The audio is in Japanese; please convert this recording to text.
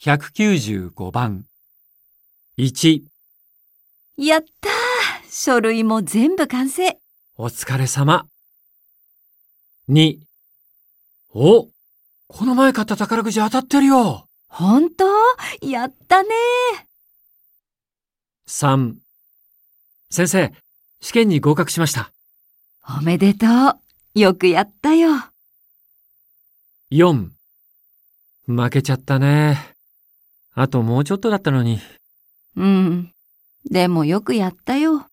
195番。1、やったー書類も全部完成。お疲れ様。2、お、この前買った宝くじ当たってるよ。ほんとやったね3、先生、試験に合格しました。おめでとう。よくやったよ。4、負けちゃったね。あともうちょっとだったのに。うん。でもよくやったよ。